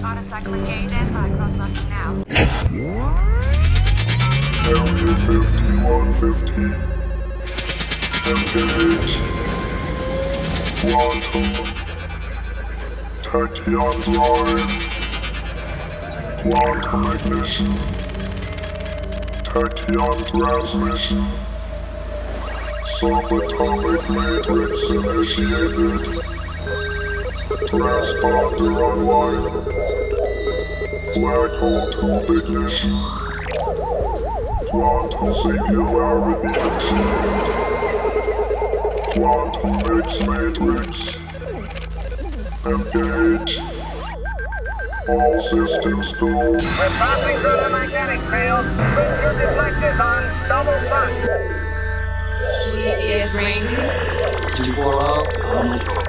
Launch autocycle engaged and by cross launching now. Area 5150. Engage. Quantum. Tachyon drive. Quantum ignition. Tachyon transmission. Subatomic matrix initiated. Transponder online. Tube ignition. Quantum singularity achieved. Quantum mix matrix. Engage. All systems go. We're passing through the magnetic field. Put your deflectors on double front. CCS ring. 240. Five,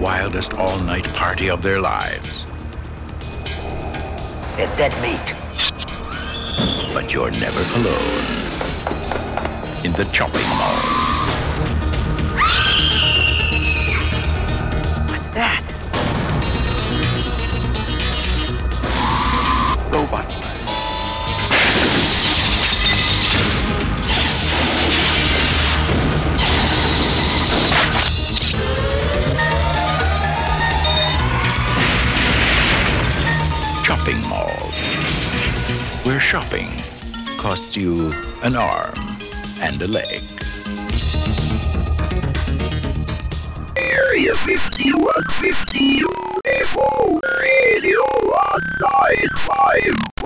wildest all night party of their lives. It's dead meat. But you're never alone. In the chopping mall. What's that? Robot. Shopping costs you an arm and a leg. Area 5150 UFO Radio 195.5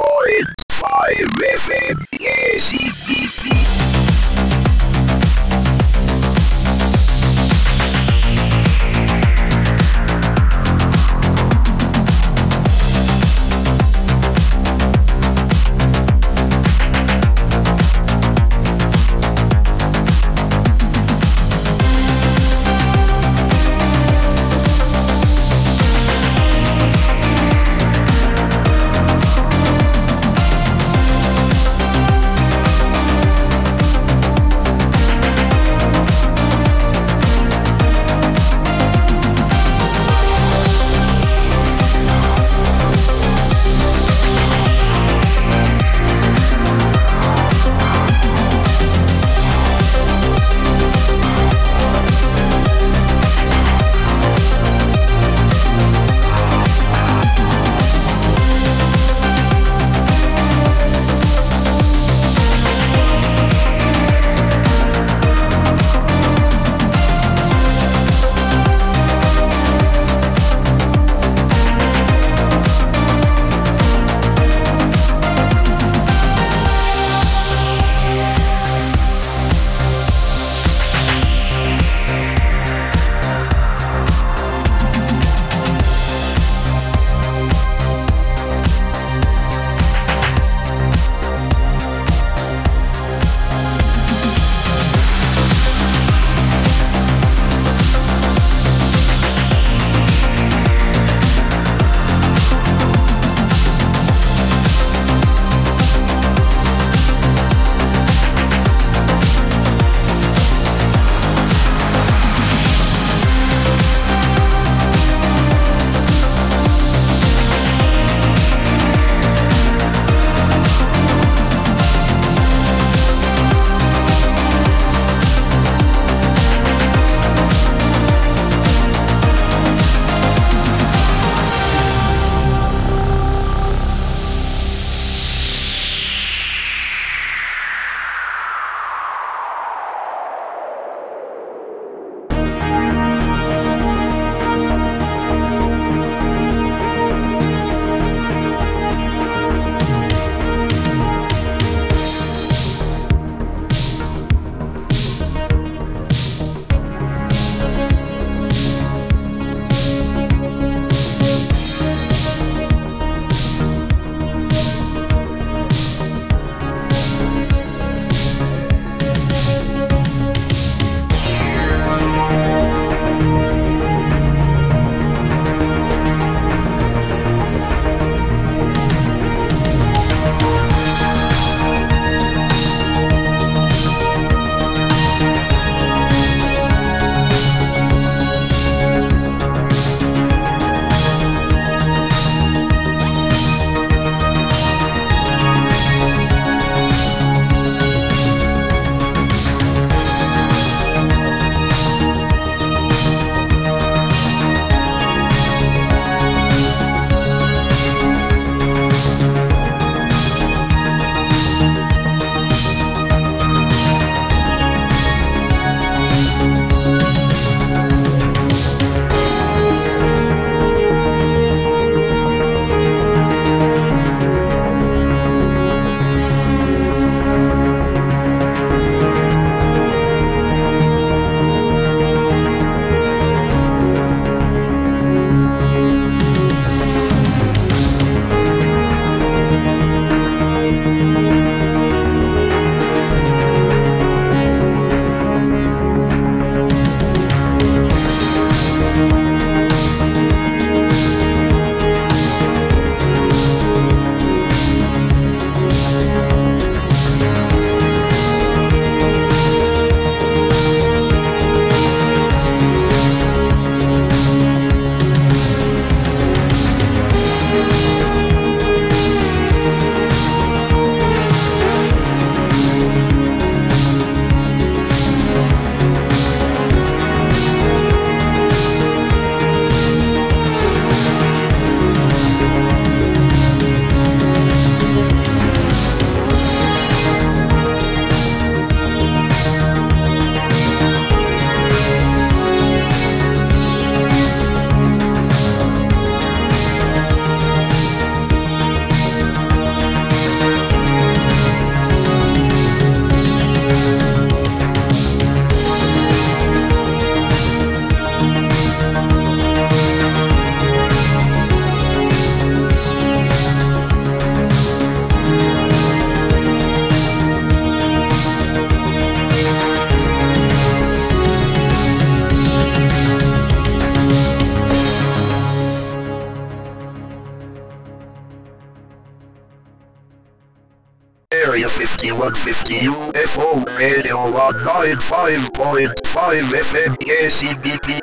On 95.5 FM KCBP.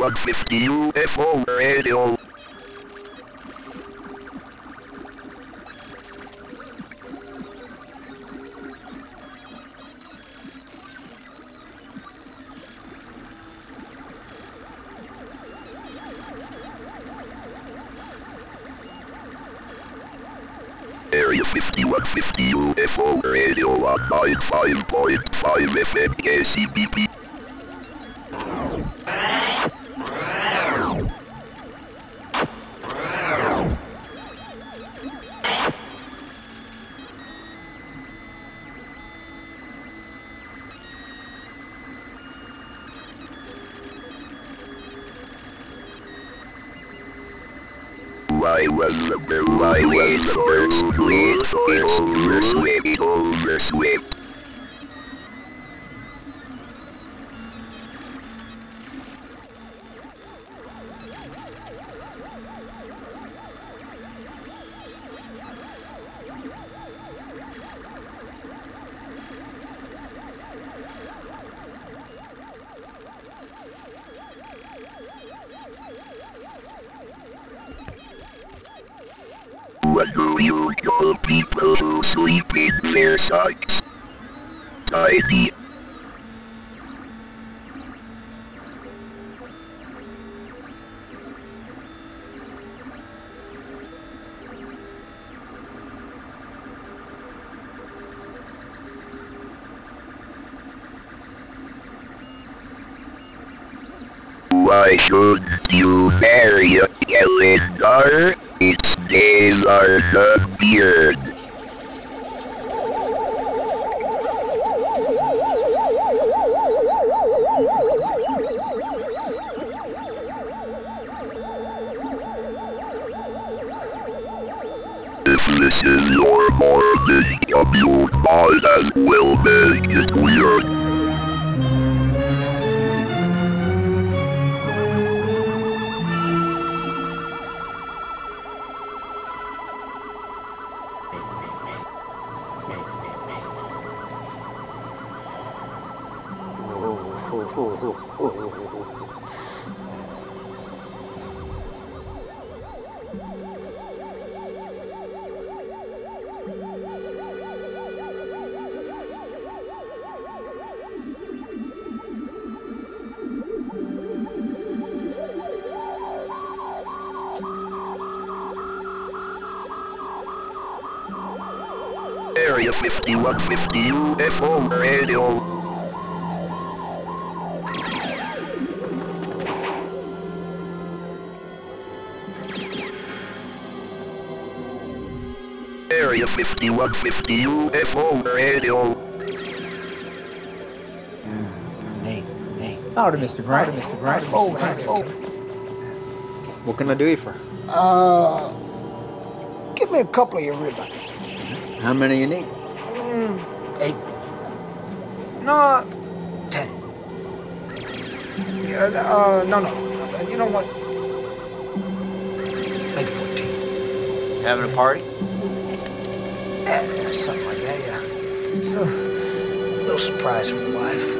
5150 UFO radio. I was the bird, I was the bird, sweet, over, sweet, over, sweet. 150 150 UFO Radio. Area 5150 UFO Radio. Hey, hey. Howdy, Mr. Grant. Howdy, Mr. Grant. Oh, howdy. Oh. What can I do you for? Uh, give me a couple of your ribbons. How many you need? Eight. No, ten. Yeah, uh, no, no, no, no. You know what? Maybe fourteen. Having a party? Yeah, something like that. Yeah. It's a little surprise for the wife.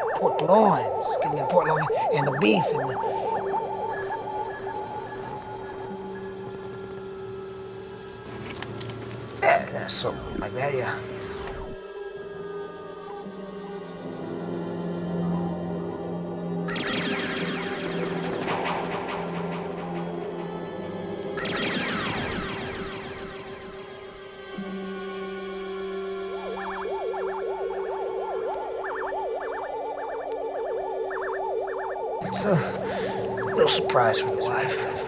pork loins. Give me the pork loin and the beef and the. Yeah, something like that, yeah. Surprise my life.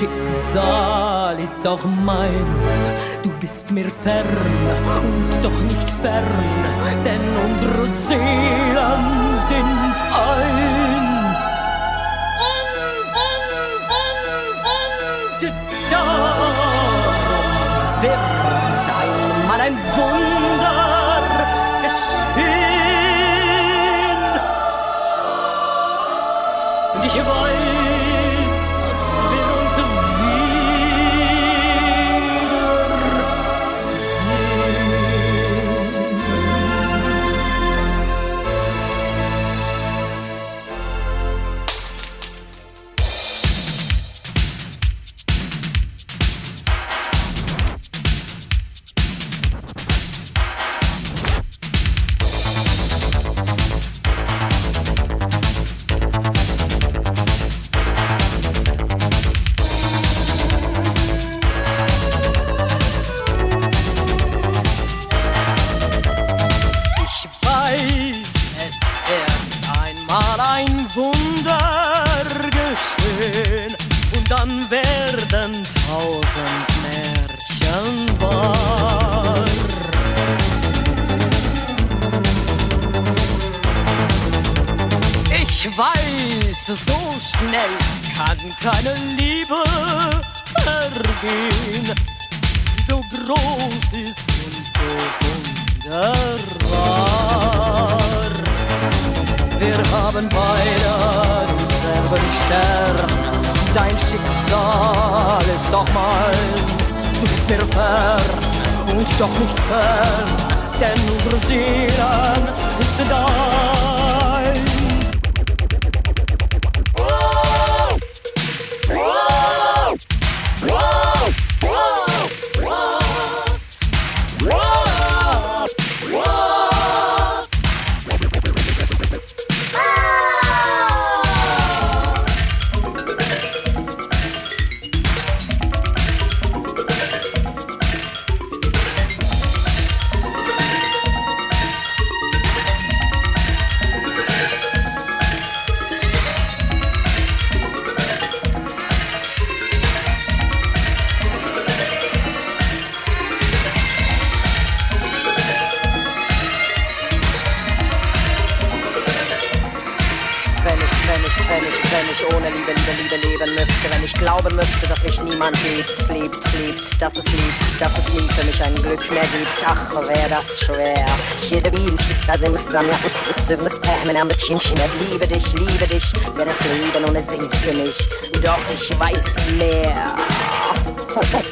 Schicksal ist auch meins. Du bist mir fern und doch nicht fern, denn unsere Seelen sind eins. dran, M&M, ja, ich sitze mit Pam in der Chinchina. Liebe dich, liebe dich, wer das Leben ohne Sinn für mich. Doch ich weiß mehr. Oh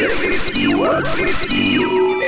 You are with you,